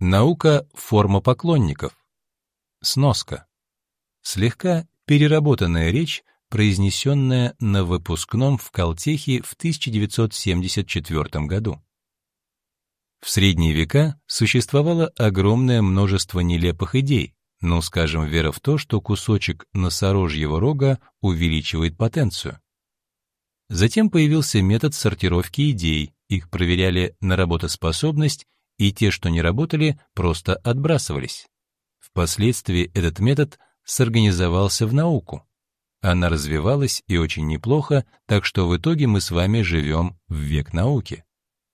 Наука — форма поклонников. Сноска. Слегка переработанная речь, произнесенная на выпускном в Калтехе в 1974 году. В средние века существовало огромное множество нелепых идей, ну, скажем, вера в то, что кусочек носорожьего рога увеличивает потенцию. Затем появился метод сортировки идей, их проверяли на работоспособность, и те, что не работали, просто отбрасывались. Впоследствии этот метод сорганизовался в науку. Она развивалась и очень неплохо, так что в итоге мы с вами живем в век науки.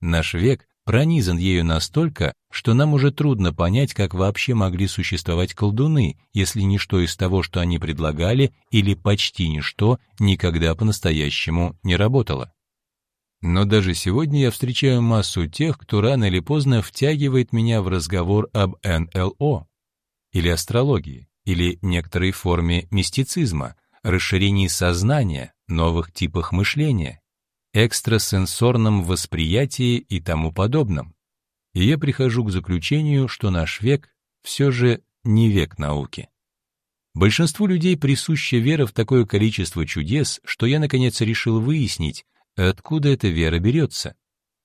Наш век пронизан ею настолько, что нам уже трудно понять, как вообще могли существовать колдуны, если ничто из того, что они предлагали, или почти ничто, никогда по-настоящему не работало. Но даже сегодня я встречаю массу тех, кто рано или поздно втягивает меня в разговор об НЛО, или астрологии, или некоторой форме мистицизма, расширении сознания, новых типах мышления, экстрасенсорном восприятии и тому подобном. И я прихожу к заключению, что наш век все же не век науки. Большинству людей присуща вера в такое количество чудес, что я, наконец, решил выяснить, откуда эта вера берется.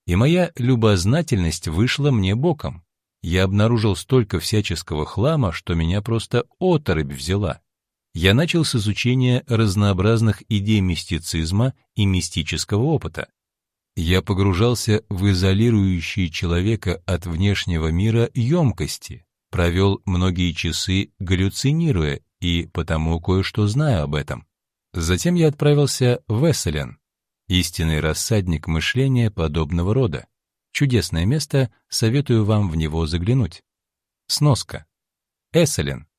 И моя любознательность вышла мне боком. Я обнаружил столько всяческого хлама, что меня просто оторопь взяла я начал с изучения разнообразных идей мистицизма и мистического опыта. Я погружался в изолирующие человека от внешнего мира емкости, провел многие часы галлюцинируя и потому кое-что знаю об этом. Затем я отправился в Эсселен, истинный рассадник мышления подобного рода. Чудесное место, советую вам в него заглянуть. Сноска. Эсселен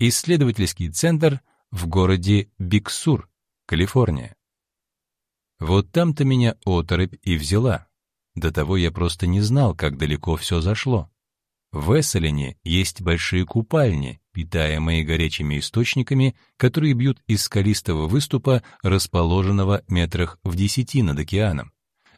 исследовательский центр в городе Биксур, Калифорния. Вот там-то меня оторопь и взяла. До того я просто не знал, как далеко все зашло. В Эсселине есть большие купальни, питаемые горячими источниками, которые бьют из скалистого выступа, расположенного метрах в десяти над океаном.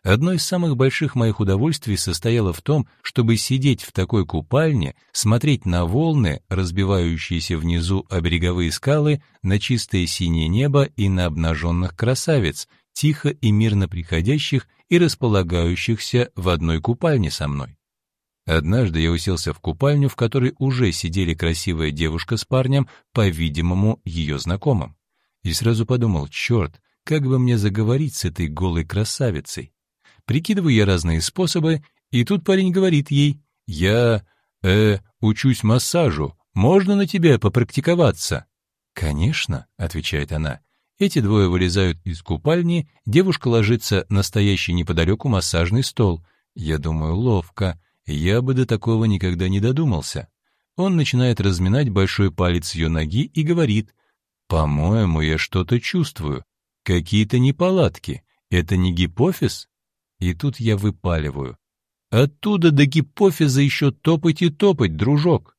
Одно из самых больших моих удовольствий состояло в том, чтобы сидеть в такой купальне, смотреть на волны, разбивающиеся внизу о береговые скалы, на чистое синее небо и на обнаженных красавиц, тихо и мирно приходящих и располагающихся в одной купальне со мной. Однажды я уселся в купальню, в которой уже сидели красивая девушка с парнем, по-видимому, ее знакомым. И сразу подумал, черт, как бы мне заговорить с этой голой красавицей? Прикидываю я разные способы, и тут парень говорит ей, «Я, э, учусь массажу, можно на тебя попрактиковаться?» «Конечно», — отвечает она. Эти двое вылезают из купальни, девушка ложится на стоящий неподалеку массажный стол. Я думаю, ловко, я бы до такого никогда не додумался. Он начинает разминать большой палец ее ноги и говорит, «По-моему, я что-то чувствую. Какие-то неполадки. Это не гипофиз?» И тут я выпаливаю. Оттуда до гипофиза еще топать и топать, дружок.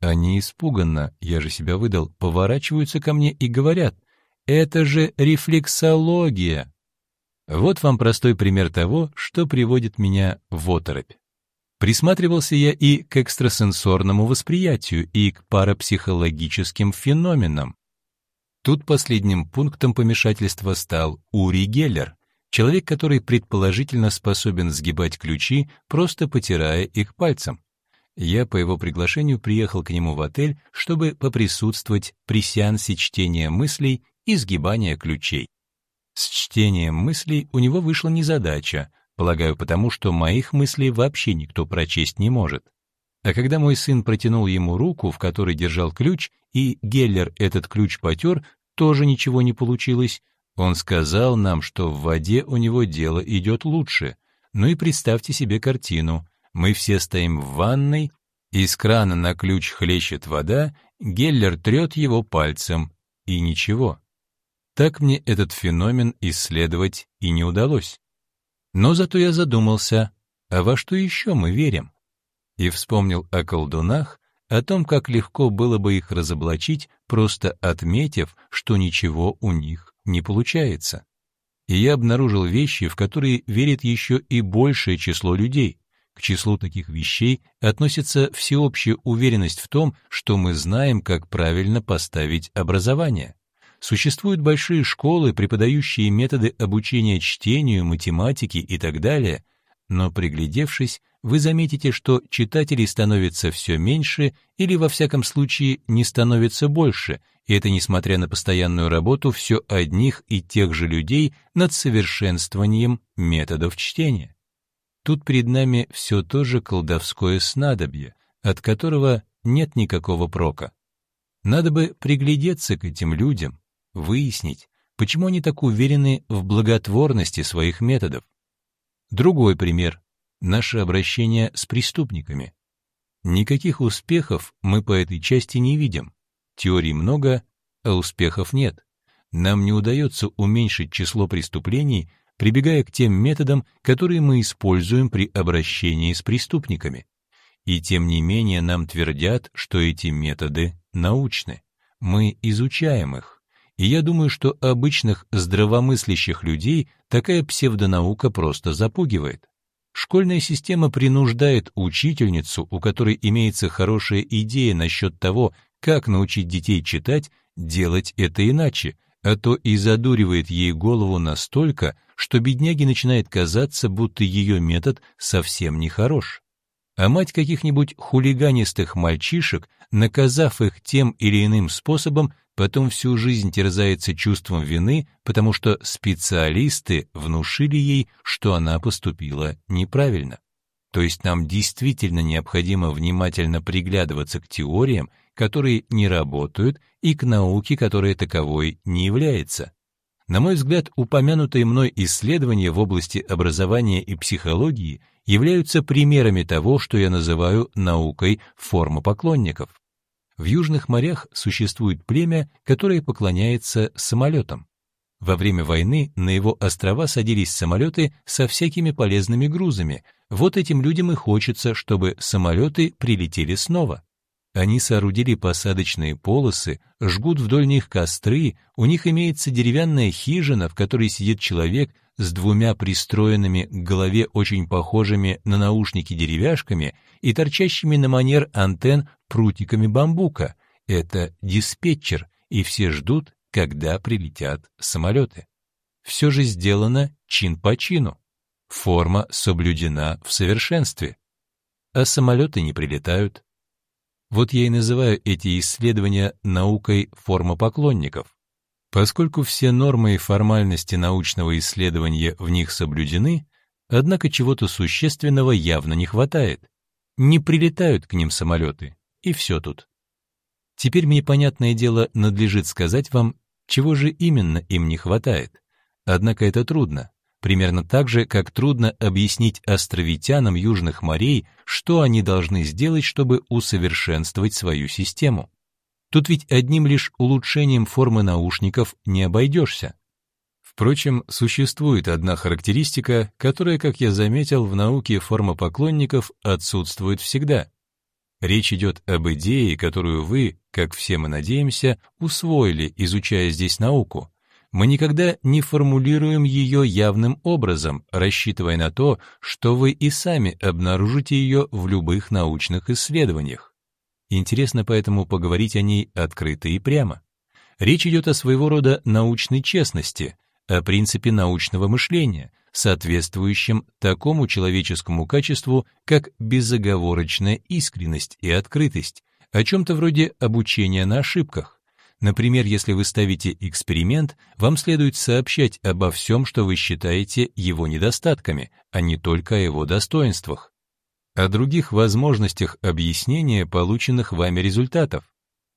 Они испуганно, я же себя выдал, поворачиваются ко мне и говорят, это же рефлексология. Вот вам простой пример того, что приводит меня в оторопь. Присматривался я и к экстрасенсорному восприятию, и к парапсихологическим феноменам. Тут последним пунктом помешательства стал Ури Геллер, Человек, который предположительно способен сгибать ключи, просто потирая их пальцем. Я по его приглашению приехал к нему в отель, чтобы поприсутствовать при сеансе чтения мыслей и сгибания ключей. С чтением мыслей у него вышла незадача, полагаю, потому что моих мыслей вообще никто прочесть не может. А когда мой сын протянул ему руку, в которой держал ключ, и Геллер этот ключ потер, тоже ничего не получилось, он сказал нам, что в воде у него дело идет лучше. Ну и представьте себе картину. Мы все стоим в ванной, из крана на ключ хлещет вода, Геллер трет его пальцем, и ничего. Так мне этот феномен исследовать и не удалось. Но зато я задумался, а во что еще мы верим? И вспомнил о колдунах, о том, как легко было бы их разоблачить, просто отметив, что ничего у них не получается. И я обнаружил вещи, в которые верит еще и большее число людей. К числу таких вещей относится всеобщая уверенность в том, что мы знаем, как правильно поставить образование. Существуют большие школы, преподающие методы обучения чтению, математике и так далее, но приглядевшись, вы заметите, что читателей становится все меньше или, во всяком случае, не становится больше, и это несмотря на постоянную работу все одних и тех же людей над совершенствованием методов чтения. Тут перед нами все то же колдовское снадобье, от которого нет никакого прока. Надо бы приглядеться к этим людям, выяснить, почему они так уверены в благотворности своих методов. Другой пример — наше обращение с преступниками. Никаких успехов мы по этой части не видим. Теорий много, а успехов нет. Нам не удается уменьшить число преступлений, прибегая к тем методам, которые мы используем при обращении с преступниками. И тем не менее нам твердят, что эти методы научны. Мы изучаем их. И я думаю, что обычных здравомыслящих людей такая псевдонаука просто запугивает. Школьная система принуждает учительницу, у которой имеется хорошая идея насчет того, как научить детей читать, делать это иначе, а то и задуривает ей голову настолько, что бедняге начинает казаться, будто ее метод совсем не хорош. А мать каких-нибудь хулиганистых мальчишек, наказав их тем или иным способом, потом всю жизнь терзается чувством вины, потому что специалисты внушили ей, что она поступила неправильно. То есть нам действительно необходимо внимательно приглядываться к теориям, которые не работают, и к науке, которая таковой не является. На мой взгляд, упомянутые мной исследования в области образования и психологии являются примерами того, что я называю наукой форма поклонников. В южных морях существует племя, которое поклоняется самолетам. Во время войны на его острова садились самолеты со всякими полезными грузами. Вот этим людям и хочется, чтобы самолеты прилетели снова. Они соорудили посадочные полосы, жгут вдоль них костры, у них имеется деревянная хижина, в которой сидит человек с двумя пристроенными к голове очень похожими на наушники деревяшками и торчащими на манер антенн прутиками бамбука. Это диспетчер, и все ждут, когда прилетят самолеты. Все же сделано чин по чину. Форма соблюдена в совершенстве. А самолеты не прилетают. Вот я и называю эти исследования наукой форма поклонников. Поскольку все нормы и формальности научного исследования в них соблюдены, однако чего-то существенного явно не хватает. Не прилетают к ним самолеты, и все тут. Теперь мне, понятное дело, надлежит сказать вам, чего же именно им не хватает. Однако это трудно. Примерно так же, как трудно объяснить островитянам южных морей, что они должны сделать, чтобы усовершенствовать свою систему. Тут ведь одним лишь улучшением формы наушников не обойдешься. Впрочем, существует одна характеристика, которая, как я заметил, в науке форма поклонников отсутствует всегда. Речь идет об идее, которую вы, как все мы надеемся, усвоили, изучая здесь науку. Мы никогда не формулируем ее явным образом, рассчитывая на то, что вы и сами обнаружите ее в любых научных исследованиях. Интересно поэтому поговорить о ней открыто и прямо. Речь идет о своего рода научной честности, о принципе научного мышления, соответствующем такому человеческому качеству, как безоговорочная искренность и открытость, о чем-то вроде обучения на ошибках. Например, если вы ставите эксперимент, вам следует сообщать обо всем, что вы считаете его недостатками, а не только о его достоинствах. О других возможностях объяснения полученных вами результатов,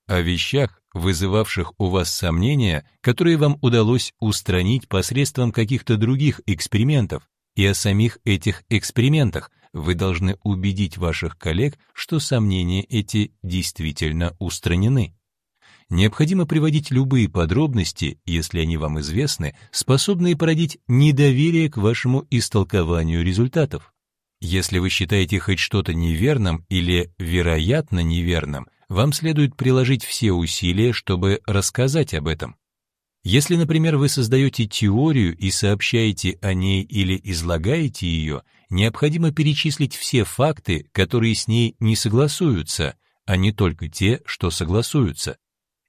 о вещах, вызывавших у вас сомнения, которые вам удалось устранить посредством каких-то других экспериментов, и о самих этих экспериментах вы должны убедить ваших коллег, что сомнения эти действительно устранены. Необходимо приводить любые подробности, если они вам известны, способные породить недоверие к вашему истолкованию результатов. Если вы считаете хоть что-то неверным или вероятно неверным, вам следует приложить все усилия, чтобы рассказать об этом. Если, например, вы создаете теорию и сообщаете о ней или излагаете ее, необходимо перечислить все факты, которые с ней не согласуются, а не только те, что согласуются.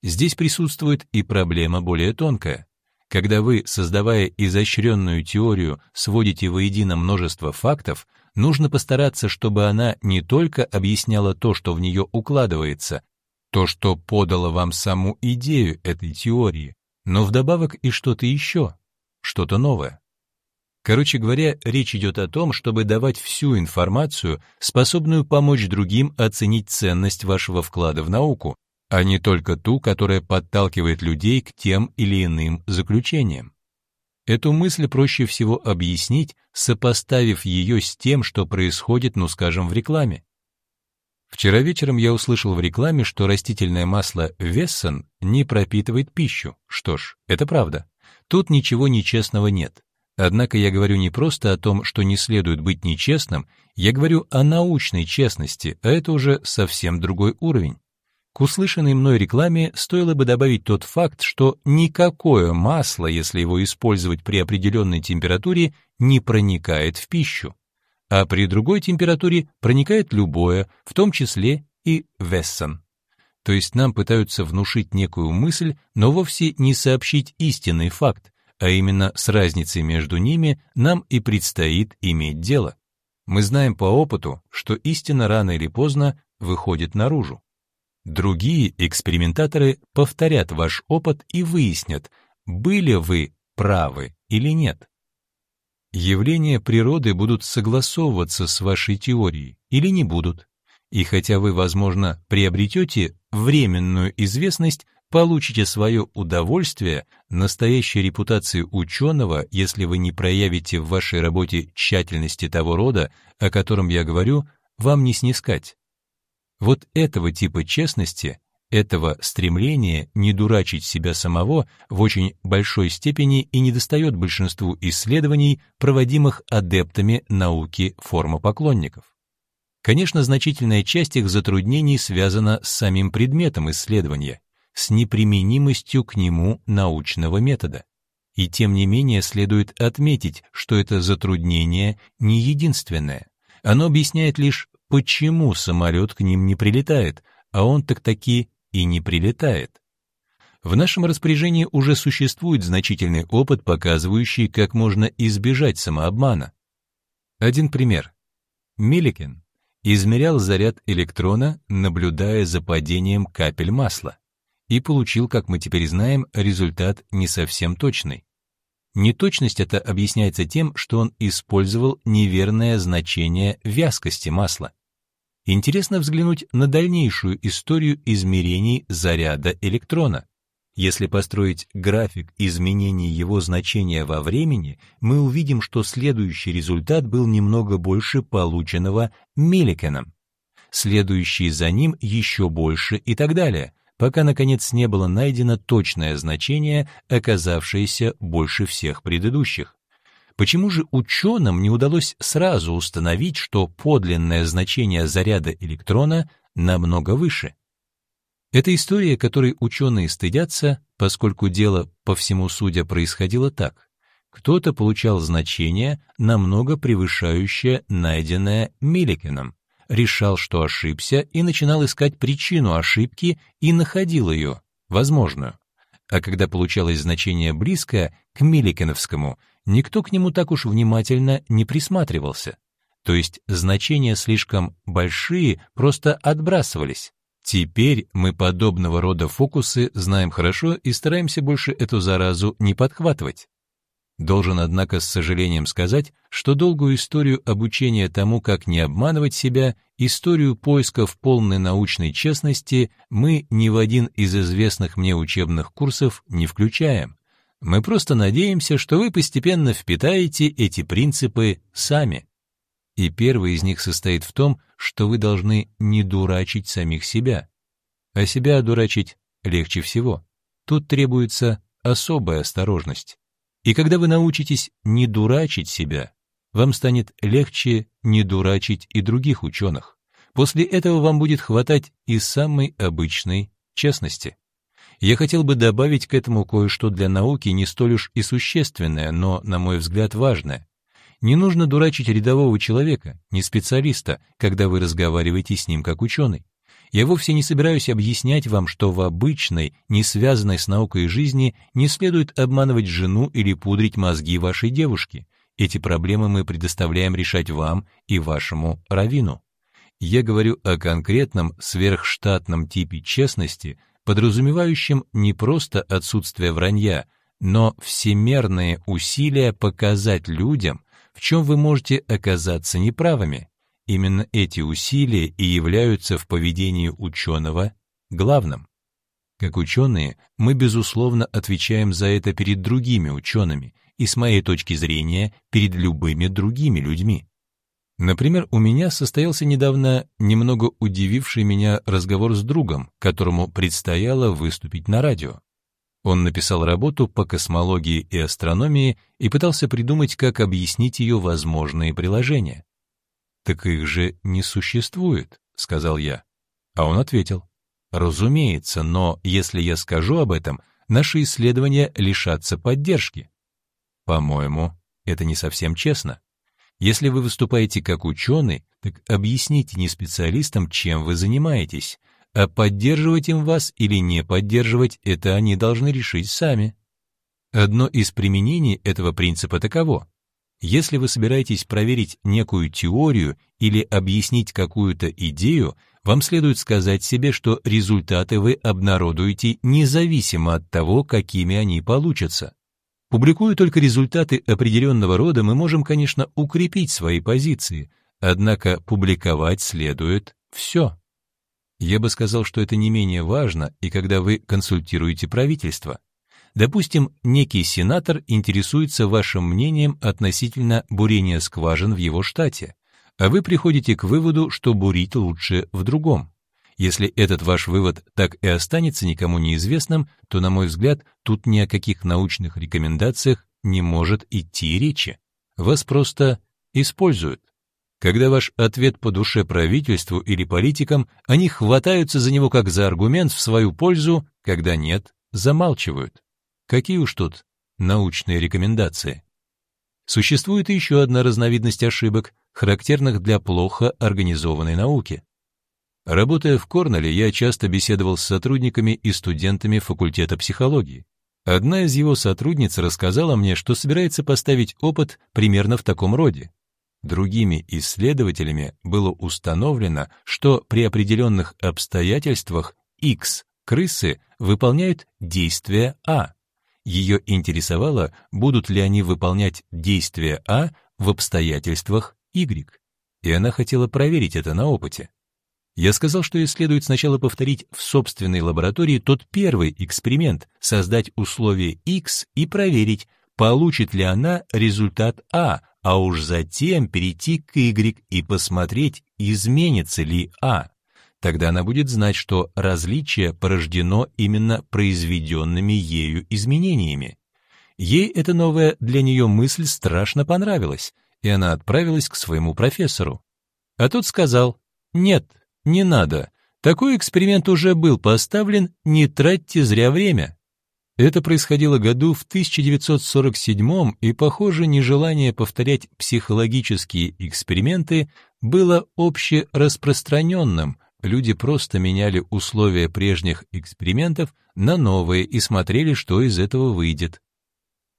Здесь присутствует и проблема более тонкая. Когда вы, создавая изощренную теорию, сводите воедино множество фактов, нужно постараться, чтобы она не только объясняла то, что в нее укладывается, то, что подало вам саму идею этой теории, но вдобавок и что-то еще, что-то новое. Короче говоря, речь идет о том, чтобы давать всю информацию, способную помочь другим оценить ценность вашего вклада в науку, а не только ту, которая подталкивает людей к тем или иным заключениям. Эту мысль проще всего объяснить, сопоставив ее с тем, что происходит, ну скажем, в рекламе. Вчера вечером я услышал в рекламе, что растительное масло Вессон не пропитывает пищу. Что ж, это правда. Тут ничего нечестного нет. Однако я говорю не просто о том, что не следует быть нечестным, я говорю о научной честности, а это уже совсем другой уровень. К услышанной мной рекламе стоило бы добавить тот факт, что никакое масло, если его использовать при определенной температуре, не проникает в пищу. А при другой температуре проникает любое, в том числе и вессон. То есть нам пытаются внушить некую мысль, но вовсе не сообщить истинный факт, а именно с разницей между ними нам и предстоит иметь дело. Мы знаем по опыту, что истина рано или поздно выходит наружу. Другие экспериментаторы повторят ваш опыт и выяснят, были вы правы или нет. Явления природы будут согласовываться с вашей теорией или не будут. И хотя вы, возможно, приобретете временную известность, получите свое удовольствие, настоящей репутации ученого, если вы не проявите в вашей работе тщательности того рода, о котором я говорю, вам не снискать. Вот этого типа честности, этого стремления не дурачить себя самого в очень большой степени и недостает большинству исследований, проводимых адептами науки формопоклонников. Конечно, значительная часть их затруднений связана с самим предметом исследования, с неприменимостью к нему научного метода. И тем не менее следует отметить, что это затруднение не единственное. Оно объясняет лишь почему самолет к ним не прилетает, а он так таки и не прилетает. В нашем распоряжении уже существует значительный опыт, показывающий, как можно избежать самообмана. Один пример. Милликен измерял заряд электрона, наблюдая за падением капель масла, и получил, как мы теперь знаем, результат не совсем точный. Неточность это объясняется тем, что он использовал неверное значение вязкости масла. Интересно взглянуть на дальнейшую историю измерений заряда электрона. Если построить график изменений его значения во времени, мы увидим, что следующий результат был немного больше полученного Милликеном. Следующий за ним еще больше и так далее, пока, наконец, не было найдено точное значение, оказавшееся больше всех предыдущих. Почему же ученым не удалось сразу установить, что подлинное значение заряда электрона намного выше? Это история, которой ученые стыдятся, поскольку дело, по всему судя, происходило так. Кто-то получал значение, намного превышающее найденное Милликеном, решал, что ошибся, и начинал искать причину ошибки и находил ее, возможную. А когда получалось значение близкое к Милликеновскому, никто к нему так уж внимательно не присматривался. То есть значения слишком большие просто отбрасывались. Теперь мы подобного рода фокусы знаем хорошо и стараемся больше эту заразу не подхватывать. Должен, однако, с сожалением сказать, что долгую историю обучения тому, как не обманывать себя, историю поисков полной научной честности мы ни в один из известных мне учебных курсов не включаем. Мы просто надеемся, что вы постепенно впитаете эти принципы сами. И первый из них состоит в том, что вы должны не дурачить самих себя. А себя одурачить легче всего. Тут требуется особая осторожность. И когда вы научитесь не дурачить себя, вам станет легче не дурачить и других ученых. После этого вам будет хватать и самой обычной честности. Я хотел бы добавить к этому кое-что для науки не столь уж и существенное, но, на мой взгляд, важное. Не нужно дурачить рядового человека, не специалиста, когда вы разговариваете с ним как ученый. Я вовсе не собираюсь объяснять вам, что в обычной, не связанной с наукой жизни не следует обманывать жену или пудрить мозги вашей девушки. Эти проблемы мы предоставляем решать вам и вашему равину. Я говорю о конкретном сверхштатном типе честности, подразумевающем не просто отсутствие вранья, но всемерные усилия показать людям, в чем вы можете оказаться неправыми. Именно эти усилия и являются в поведении ученого главным. Как ученые, мы, безусловно, отвечаем за это перед другими учеными и, с моей точки зрения, перед любыми другими людьми. Например, у меня состоялся недавно немного удививший меня разговор с другом, которому предстояло выступить на радио. Он написал работу по космологии и астрономии и пытался придумать, как объяснить ее возможные приложения. «Так их же не существует», — сказал я. А он ответил, «Разумеется, но если я скажу об этом, наши исследования лишатся поддержки». По-моему, это не совсем честно. Если вы выступаете как ученый, так объясните не специалистам, чем вы занимаетесь, а поддерживать им вас или не поддерживать, это они должны решить сами. Одно из применений этого принципа таково. Если вы собираетесь проверить некую теорию или объяснить какую-то идею, вам следует сказать себе, что результаты вы обнародуете независимо от того, какими они получатся. Публикуя только результаты определенного рода, мы можем, конечно, укрепить свои позиции, однако публиковать следует все. Я бы сказал, что это не менее важно, и когда вы консультируете правительство. Допустим, некий сенатор интересуется вашим мнением относительно бурения скважин в его штате, а вы приходите к выводу, что бурить лучше в другом. Если этот ваш вывод так и останется никому неизвестным, то, на мой взгляд, тут ни о каких научных рекомендациях не может идти речи. Вас просто используют. Когда ваш ответ по душе правительству или политикам, они хватаются за него как за аргумент в свою пользу, когда нет, замалчивают. Какие уж тут научные рекомендации. Существует еще одна разновидность ошибок, характерных для плохо организованной науки. Работая в Корнеле, я часто беседовал с сотрудниками и студентами факультета психологии. Одна из его сотрудниц рассказала мне, что собирается поставить опыт примерно в таком роде. Другими исследователями было установлено, что при определенных обстоятельствах X крысы выполняют действие А. Ее интересовало, будут ли они выполнять действие А в обстоятельствах Y. И она хотела проверить это на опыте. Я сказал, что ей следует сначала повторить в собственной лаборатории тот первый эксперимент, создать условия X и проверить, получит ли она результат А, а уж затем перейти к Y и посмотреть, изменится ли А. Тогда она будет знать, что различие порождено именно произведенными ею изменениями. Ей эта новая для нее мысль страшно понравилась, и она отправилась к своему профессору. А тот сказал, «Нет, не надо. Такой эксперимент уже был поставлен, не тратьте зря время. Это происходило году в 1947 и, похоже, нежелание повторять психологические эксперименты было общераспространенным. Люди просто меняли условия прежних экспериментов на новые и смотрели, что из этого выйдет.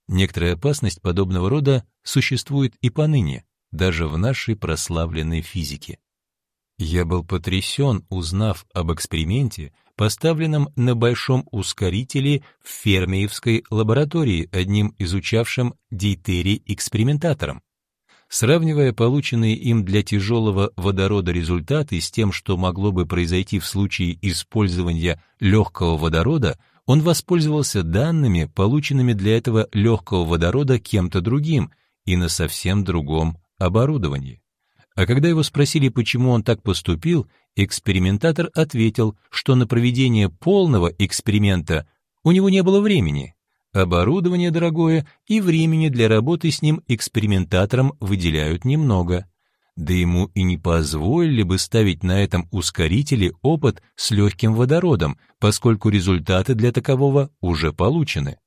Некоторая опасность подобного рода существует и поныне, даже в нашей прославленной физике. Я был потрясен, узнав об эксперименте, поставленном на большом ускорителе в Фермиевской лаборатории одним изучавшим дейтерий экспериментатором. Сравнивая полученные им для тяжелого водорода результаты с тем, что могло бы произойти в случае использования легкого водорода, он воспользовался данными, полученными для этого легкого водорода кем-то другим и на совсем другом оборудовании. А когда его спросили, почему он так поступил, экспериментатор ответил, что на проведение полного эксперимента у него не было времени. Оборудование дорогое, и времени для работы с ним экспериментаторам выделяют немного. Да ему и не позволили бы ставить на этом ускорителе опыт с легким водородом, поскольку результаты для такового уже получены.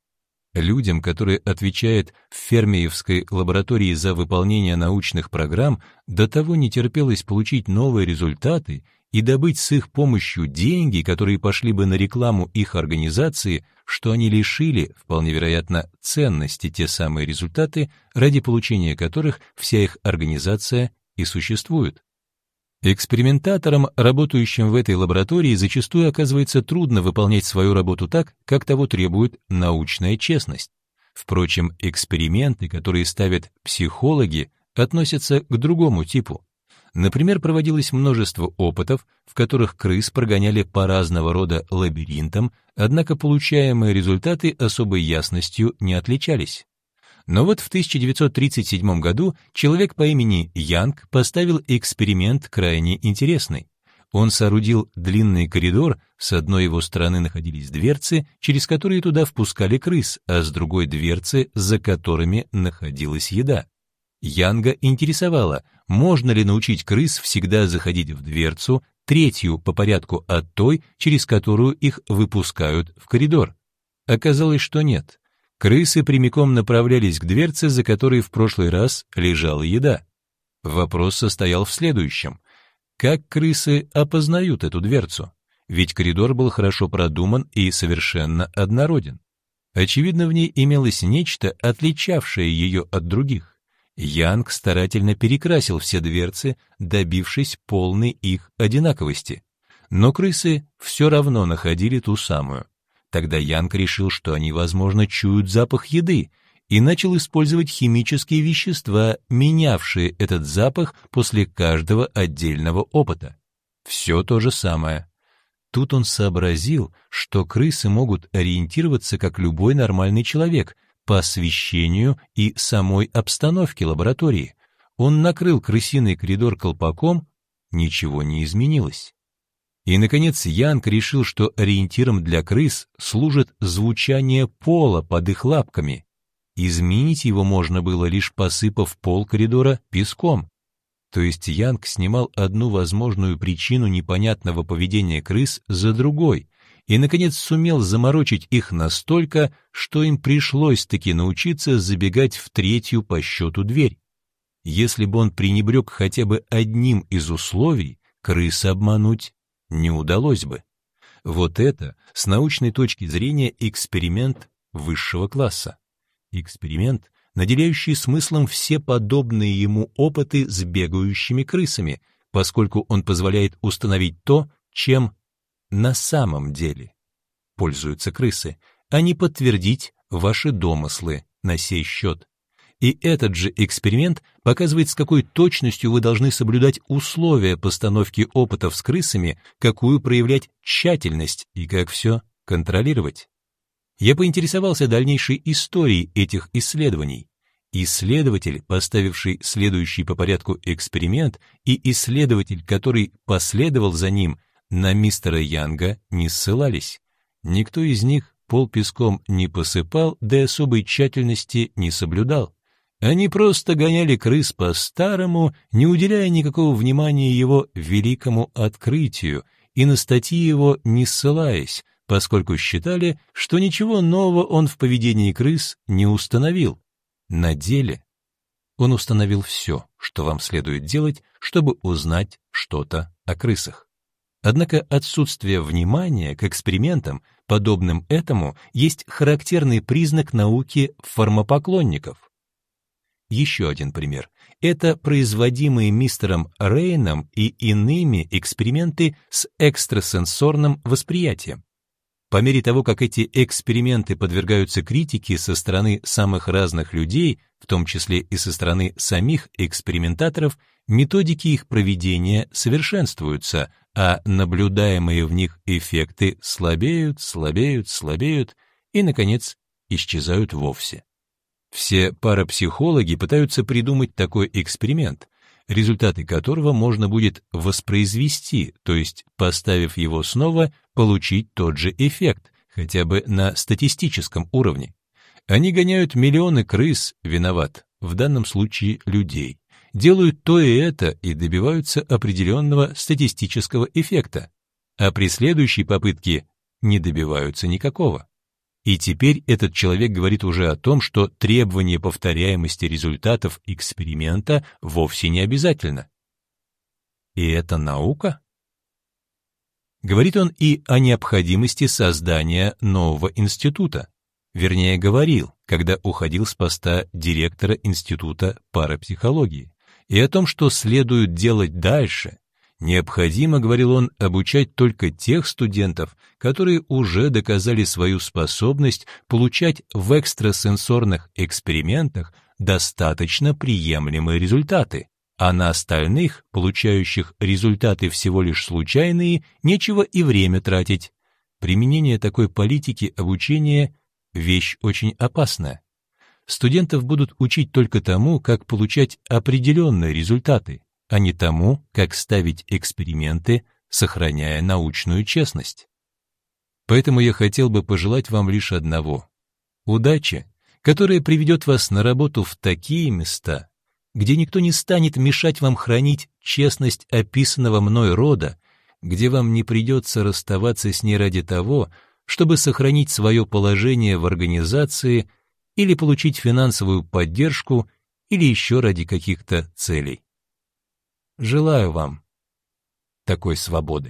Людям, которые отвечают в Фермиевской лаборатории за выполнение научных программ, до того не терпелось получить новые результаты и добыть с их помощью деньги, которые пошли бы на рекламу их организации, что они лишили, вполне вероятно, ценности те самые результаты, ради получения которых вся их организация и существует. Экспериментаторам, работающим в этой лаборатории, зачастую оказывается трудно выполнять свою работу так, как того требует научная честность. Впрочем, эксперименты, которые ставят психологи, относятся к другому типу. Например, проводилось множество опытов, в которых крыс прогоняли по разного рода лабиринтам, однако получаемые результаты особой ясностью не отличались. Но вот в 1937 году человек по имени Янг поставил эксперимент крайне интересный. Он соорудил длинный коридор, с одной его стороны находились дверцы, через которые туда впускали крыс, а с другой дверцы, за которыми находилась еда. Янга интересовало, можно ли научить крыс всегда заходить в дверцу, третью по порядку от той, через которую их выпускают в коридор. Оказалось, что нет. Крысы прямиком направлялись к дверце, за которой в прошлый раз лежала еда. Вопрос состоял в следующем. Как крысы опознают эту дверцу? Ведь коридор был хорошо продуман и совершенно однороден. Очевидно, в ней имелось нечто, отличавшее ее от других. Янг старательно перекрасил все дверцы, добившись полной их одинаковости. Но крысы все равно находили ту самую. Тогда Янг решил, что они, возможно, чуют запах еды, и начал использовать химические вещества, менявшие этот запах после каждого отдельного опыта. Все то же самое. Тут он сообразил, что крысы могут ориентироваться, как любой нормальный человек, по освещению и самой обстановке лаборатории. Он накрыл крысиный коридор колпаком, ничего не изменилось. И, наконец, Янг решил, что ориентиром для крыс служит звучание пола под их лапками. Изменить его можно было, лишь посыпав пол коридора песком. То есть Янг снимал одну возможную причину непонятного поведения крыс за другой, и, наконец, сумел заморочить их настолько, что им пришлось-таки научиться забегать в третью по счету дверь. Если бы он пренебрег хотя бы одним из условий, крыс обмануть не удалось бы. Вот это, с научной точки зрения, эксперимент высшего класса. Эксперимент, наделяющий смыслом все подобные ему опыты с бегающими крысами, поскольку он позволяет установить то, чем на самом деле пользуются крысы, а не подтвердить ваши домыслы на сей счет. И этот же эксперимент показывает, с какой точностью вы должны соблюдать условия постановки опытов с крысами, какую проявлять тщательность и как все контролировать. Я поинтересовался дальнейшей историей этих исследований. Исследователь, поставивший следующий по порядку эксперимент, и исследователь, который последовал за ним, на мистера Янга не ссылались. Никто из них пол песком не посыпал, да особой тщательности не соблюдал. Они просто гоняли крыс по-старому, не уделяя никакого внимания его великому открытию и на статьи его не ссылаясь, поскольку считали, что ничего нового он в поведении крыс не установил. На деле он установил все, что вам следует делать, чтобы узнать что-то о крысах. Однако отсутствие внимания к экспериментам, подобным этому, есть характерный признак науки фармапоклонников. Еще один пример. Это производимые мистером Рейном и иными эксперименты с экстрасенсорным восприятием. По мере того, как эти эксперименты подвергаются критике со стороны самых разных людей, в том числе и со стороны самих экспериментаторов, методики их проведения совершенствуются, а наблюдаемые в них эффекты слабеют, слабеют, слабеют и, наконец, исчезают вовсе. Все парапсихологи пытаются придумать такой эксперимент, результаты которого можно будет воспроизвести, то есть, поставив его снова, получить тот же эффект, хотя бы на статистическом уровне. Они гоняют миллионы крыс, виноват, в данном случае людей, делают то и это и добиваются определенного статистического эффекта, а при следующей попытке не добиваются никакого. И теперь этот человек говорит уже о том, что требование повторяемости результатов эксперимента вовсе не обязательно. И это наука? Говорит он и о необходимости создания нового института. Вернее, говорил, когда уходил с поста директора Института парапсихологии. И о том, что следует делать дальше, Необходимо, говорил он, обучать только тех студентов, которые уже доказали свою способность получать в экстрасенсорных экспериментах достаточно приемлемые результаты, а на остальных, получающих результаты всего лишь случайные, нечего и время тратить. Применение такой политики обучения – вещь очень опасная. Студентов будут учить только тому, как получать определенные результаты, а не тому, как ставить эксперименты, сохраняя научную честность. Поэтому я хотел бы пожелать вам лишь одного — удачи, которая приведет вас на работу в такие места, где никто не станет мешать вам хранить честность описанного мной рода, где вам не придется расставаться с ней ради того, чтобы сохранить свое положение в организации или получить финансовую поддержку или еще ради каких-то целей. Желаю вам такой свободы.